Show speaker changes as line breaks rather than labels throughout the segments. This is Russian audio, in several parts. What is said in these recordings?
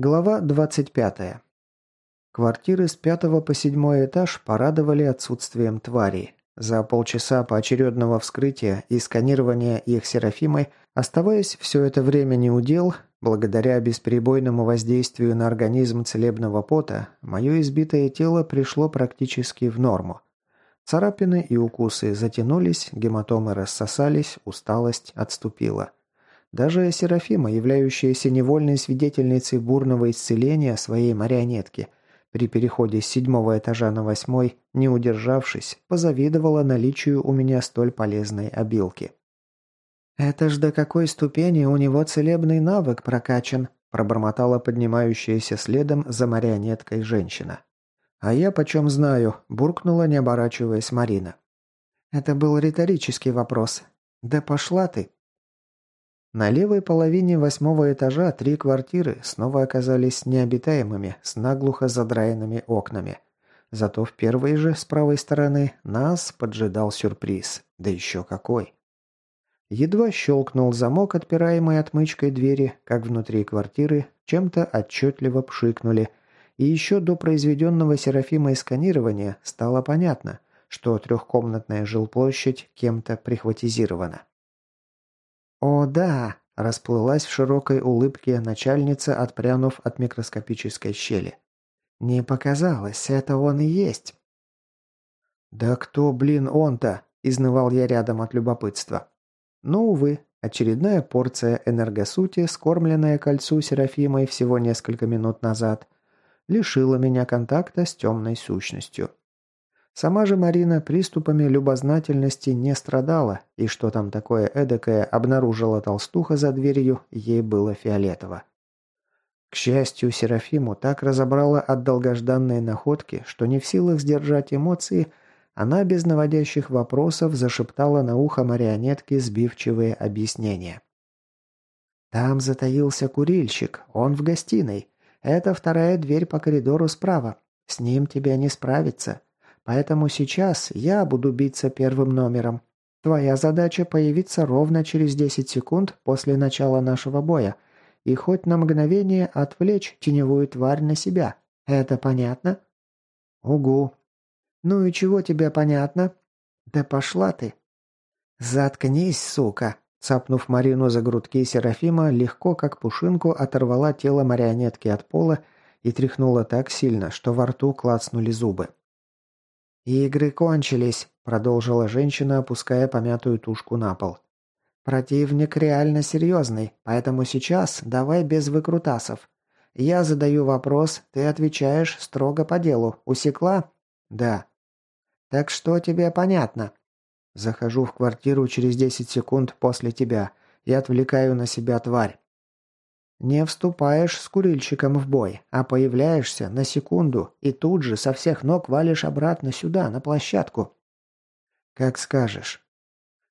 Глава 25. Квартиры с пятого по седьмой этаж порадовали отсутствием тварей. За полчаса поочередного вскрытия и сканирования их Серафимой, оставаясь все это время неудел, благодаря бесперебойному воздействию на организм целебного пота, мое избитое тело пришло практически в норму. Царапины и укусы затянулись, гематомы рассосались, усталость отступила. Даже Серафима, являющаяся невольной свидетельницей бурного исцеления своей марионетки, при переходе с седьмого этажа на восьмой, не удержавшись, позавидовала наличию у меня столь полезной обилки. «Это ж до какой ступени у него целебный навык прокачан», пробормотала поднимающаяся следом за марионеткой женщина. «А я почем знаю», – буркнула, не оборачиваясь Марина. «Это был риторический вопрос. Да пошла ты!» На левой половине восьмого этажа три квартиры снова оказались необитаемыми, с наглухо задраенными окнами. Зато в первой же, с правой стороны, нас поджидал сюрприз. Да еще какой! Едва щелкнул замок, отпираемый отмычкой двери, как внутри квартиры чем-то отчетливо пшикнули. И еще до произведенного Серафимой сканирования стало понятно, что трехкомнатная жилплощадь кем-то прихватизирована. «О, да!» – расплылась в широкой улыбке начальница, отпрянув от микроскопической щели. «Не показалось, это он и есть». «Да кто, блин, он-то?» – изнывал я рядом от любопытства. Но, увы, очередная порция энергосути, скормленная кольцу Серафимой всего несколько минут назад, лишила меня контакта с темной сущностью. Сама же Марина приступами любознательности не страдала, и что там такое эдакое обнаружила толстуха за дверью, ей было фиолетово. К счастью, Серафиму так разобрала от долгожданной находки, что не в силах сдержать эмоции, она без наводящих вопросов зашептала на ухо марионетки сбивчивые объяснения. «Там затаился курильщик, он в гостиной. Это вторая дверь по коридору справа. С ним тебе не справиться. Поэтому сейчас я буду биться первым номером. Твоя задача появиться ровно через 10 секунд после начала нашего боя и хоть на мгновение отвлечь теневую тварь на себя. Это понятно? Угу. Ну и чего тебе понятно? Да пошла ты. Заткнись, сука. Цапнув Марину за грудки, Серафима легко, как пушинку, оторвала тело марионетки от пола и тряхнула так сильно, что во рту клацнули зубы. «Игры кончились», – продолжила женщина, опуская помятую тушку на пол. «Противник реально серьезный, поэтому сейчас давай без выкрутасов. Я задаю вопрос, ты отвечаешь строго по делу. Усекла?» «Да». «Так что тебе понятно?» «Захожу в квартиру через 10 секунд после тебя и отвлекаю на себя тварь. Не вступаешь с курильщиком в бой, а появляешься на секунду и тут же со всех ног валишь обратно сюда, на площадку. Как скажешь.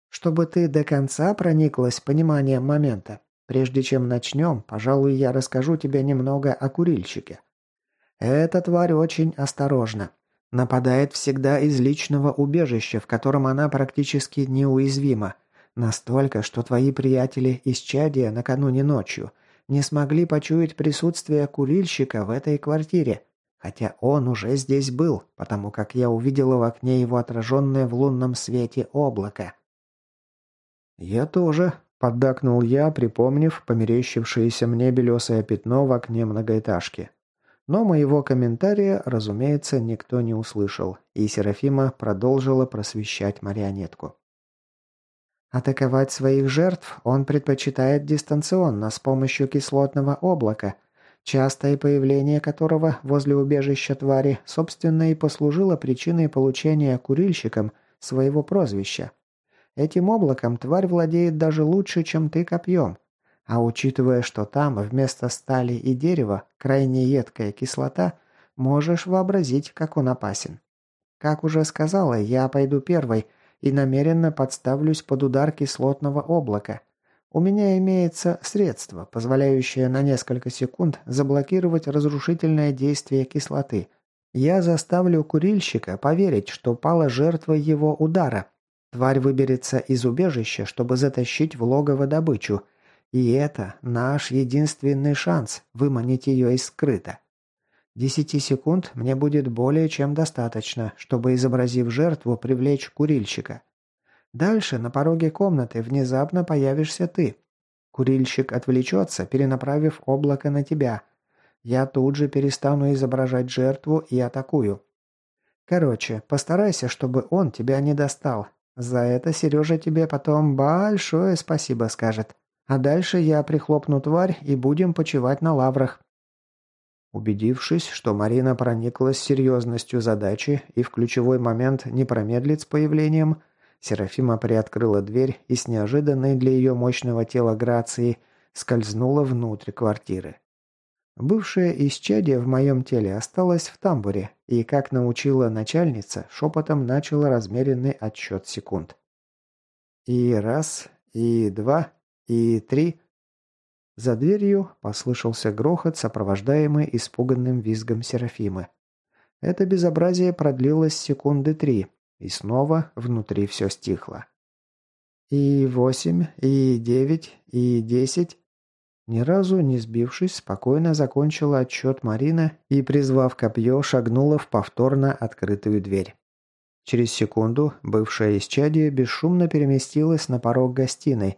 Чтобы ты до конца прониклась пониманием момента, прежде чем начнем, пожалуй, я расскажу тебе немного о курильщике. Эта тварь очень осторожна. Нападает всегда из личного убежища, в котором она практически неуязвима. Настолько, что твои приятели из Чадия накануне ночью – не смогли почуять присутствие курильщика в этой квартире, хотя он уже здесь был, потому как я увидела в окне его отраженное в лунном свете облако. «Я тоже», — поддакнул я, припомнив померещившееся мне белесое пятно в окне многоэтажки. Но моего комментария, разумеется, никто не услышал, и Серафима продолжила просвещать марионетку. Атаковать своих жертв он предпочитает дистанционно с помощью кислотного облака, частое появление которого возле убежища твари, собственно, и послужило причиной получения курильщиком своего прозвища. Этим облаком тварь владеет даже лучше, чем ты копьем. А учитывая, что там вместо стали и дерева крайне едкая кислота, можешь вообразить, как он опасен. Как уже сказала, я пойду первой – и намеренно подставлюсь под удар кислотного облака. У меня имеется средство, позволяющее на несколько секунд заблокировать разрушительное действие кислоты. Я заставлю курильщика поверить, что пала жертва его удара. Тварь выберется из убежища, чтобы затащить в логово добычу, И это наш единственный шанс выманить ее из скрыта. Десяти секунд мне будет более чем достаточно, чтобы, изобразив жертву, привлечь курильщика. Дальше на пороге комнаты внезапно появишься ты. Курильщик отвлечется, перенаправив облако на тебя. Я тут же перестану изображать жертву и атакую. Короче, постарайся, чтобы он тебя не достал. За это Сережа тебе потом большое спасибо скажет. А дальше я прихлопну тварь и будем почивать на лаврах. Убедившись, что Марина прониклась серьезностью задачи и в ключевой момент не промедлит с появлением, Серафима приоткрыла дверь и с неожиданной для ее мощного тела грацией скользнула внутрь квартиры. Бывшее исчадие в моем теле осталось в тамбуре, и, как научила начальница, шепотом начала размеренный отсчет секунд. И раз, и два, и три. За дверью послышался грохот, сопровождаемый испуганным визгом Серафимы. Это безобразие продлилось секунды три, и снова внутри все стихло. И восемь, и девять, и десять. Ни разу не сбившись, спокойно закончила отчет Марина и, призвав копье, шагнула в повторно открытую дверь. Через секунду бывшая исчадие бесшумно переместилась на порог гостиной,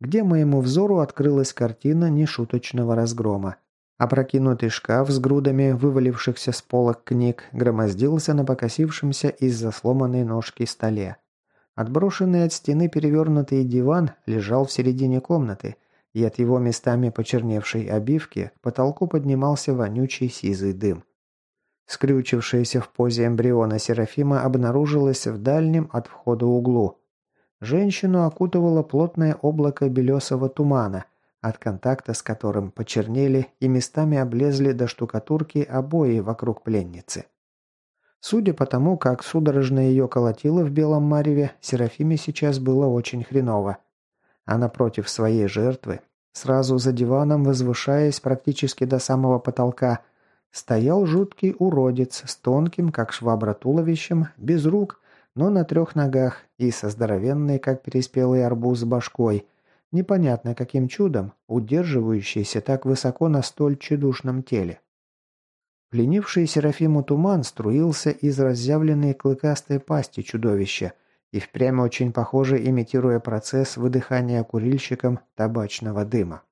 где моему взору открылась картина нешуточного разгрома. Опрокинутый шкаф с грудами вывалившихся с полок книг громоздился на покосившемся из-за сломанной ножки столе. Отброшенный от стены перевернутый диван лежал в середине комнаты, и от его местами почерневшей обивки к потолку поднимался вонючий сизый дым. Скрючившаяся в позе эмбриона Серафима обнаружилась в дальнем от входа углу. Женщину окутывало плотное облако белесого тумана, от контакта с которым почернели и местами облезли до штукатурки обои вокруг пленницы. Судя по тому, как судорожно ее колотило в белом мареве, Серафиме сейчас было очень хреново. А напротив своей жертвы, сразу за диваном возвышаясь практически до самого потолка, стоял жуткий уродец с тонким, как швабра, туловищем, без рук, но на трех ногах и со здоровенной, как переспелый арбуз, башкой – непонятно каким чудом, удерживающийся так высоко на столь чудушном теле. Пленивший Серафиму туман струился из разъявленной клыкастой пасти чудовища и впрямь очень похоже имитируя процесс выдыхания курильщиком табачного дыма.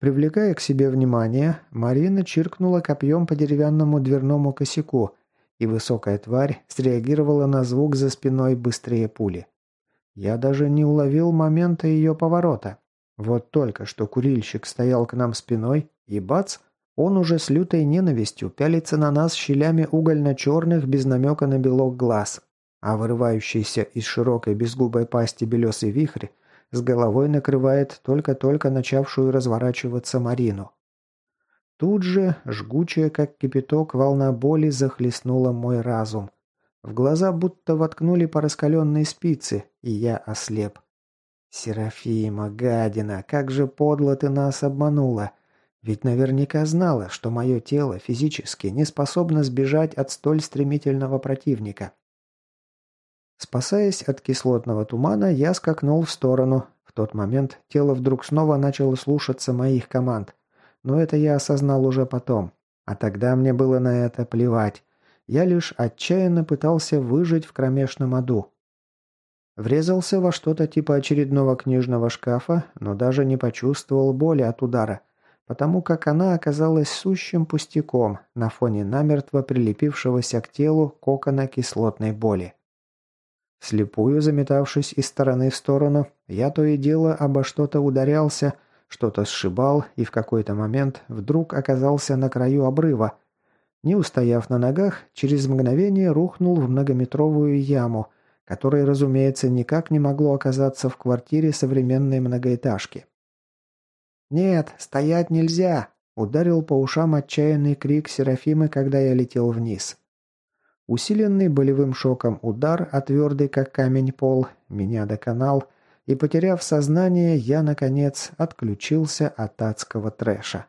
Привлекая к себе внимание, Марина чиркнула копьем по деревянному дверному косяку, и высокая тварь среагировала на звук за спиной быстрее пули. Я даже не уловил момента ее поворота. Вот только что курильщик стоял к нам спиной, и бац, он уже с лютой ненавистью пялится на нас щелями угольно-черных без намека на белок глаз, а вырывающийся из широкой безгубой пасти белесый вихрь с головой накрывает только-только начавшую разворачиваться Марину. Тут же, жгучая, как кипяток, волна боли захлестнула мой разум. В глаза будто воткнули по раскаленной спице, и я ослеп. «Серафима, гадина, как же подло ты нас обманула! Ведь наверняка знала, что мое тело физически не способно сбежать от столь стремительного противника». Спасаясь от кислотного тумана, я скакнул в сторону. В тот момент тело вдруг снова начало слушаться моих команд. Но это я осознал уже потом. А тогда мне было на это плевать. Я лишь отчаянно пытался выжить в кромешном аду. Врезался во что-то типа очередного книжного шкафа, но даже не почувствовал боли от удара, потому как она оказалась сущим пустяком на фоне намертво прилепившегося к телу кокона кислотной боли. Слепую заметавшись из стороны в сторону, я то и дело обо что-то ударялся, что-то сшибал и в какой-то момент вдруг оказался на краю обрыва, не устояв на ногах, через мгновение рухнул в многометровую яму, которая, разумеется, никак не могло оказаться в квартире современной многоэтажки. «Нет, стоять нельзя!» – ударил по ушам отчаянный крик Серафимы, когда я летел вниз. Усиленный болевым шоком удар, а твердый как камень пол, меня доконал, и, потеряв сознание, я, наконец, отключился от адского трэша.